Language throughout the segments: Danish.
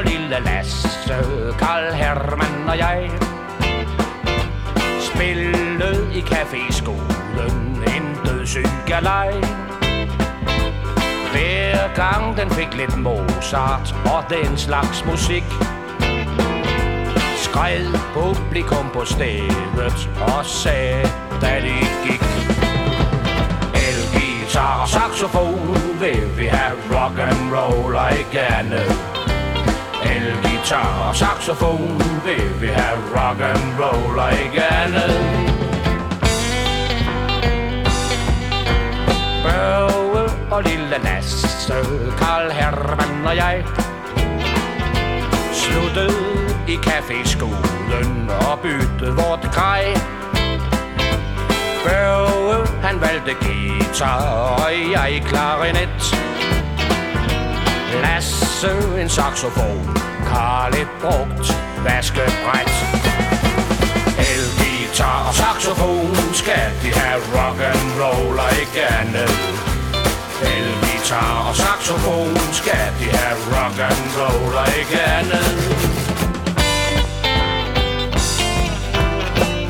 lille Lasse, Karl Hermann og jeg Spillede i caféskolen en dødssyg galej Hver gang den fik lidt Mozart og den slags musik Skred publikum på stedet og sagde, da de gik. Elgitar og saxofon vil vi have rock and roll og ikke andet guitar og saxofon. Vil vi have rock and roll og ikke andet. Børge og lille Lasse, Karl Herman og jeg Sluttede i caféskolen og byttede vort grej. Børge, han valgte guitar, og jeg klarinet kasse, en saxofon, Karl et brugt vaskebræt. Elgitar og saxofon. Skal de have rock and roll og ikke andet? Elgitar og saxofon. Skal de have rock and roll og ikke andet?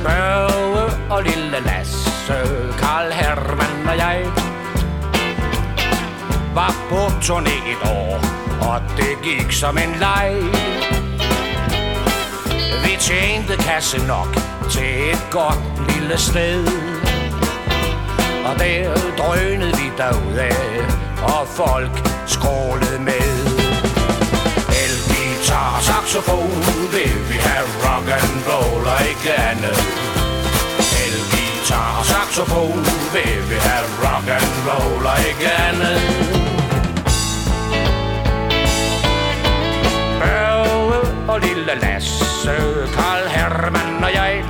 Børge og lille Lasse, Karl Hermann og jeg Var på turné et år, og det gik som en leg. Vi tjente kasse nok til et godt lille sted. Og der drønede vi derudad, og folk skrålede med. Elgitar og saxofon vil vi have rock and roll og ikke andet. Elgitar og saxofon vil vi have rock and roll og ikke andet. Lille Lasse, Karl Hermann og jeg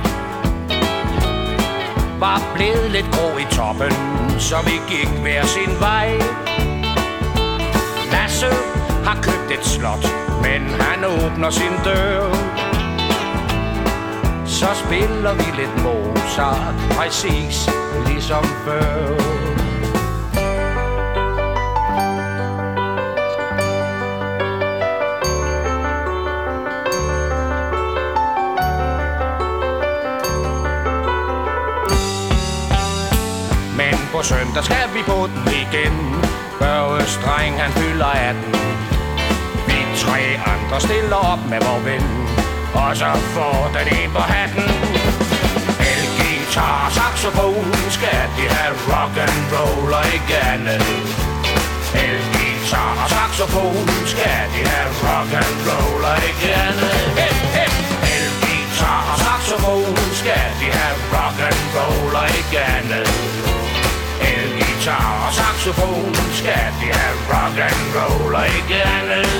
Var blevet lidt grå i toppen, så vi gik hver sin vej. Lasse har købt et slot, men han åbner sin dør. Så spiller vi lidt Mozart, præcis ligesom før. På søndag skal vi på den igen. Børges dreng han fylder 18 Vi tre andre stiller op med vor ven. Og så får den en på hatten. Elgitar og saxofon skal de have rock and roll og ikke andet? Elgitar og saxofon skal de have rock and roll og ikke andet? Hey, hey. Elgitar og saxofon skal de have rock and roll og ikke andet? Elgitar og saxofon skal de have rock and roll og ikke andet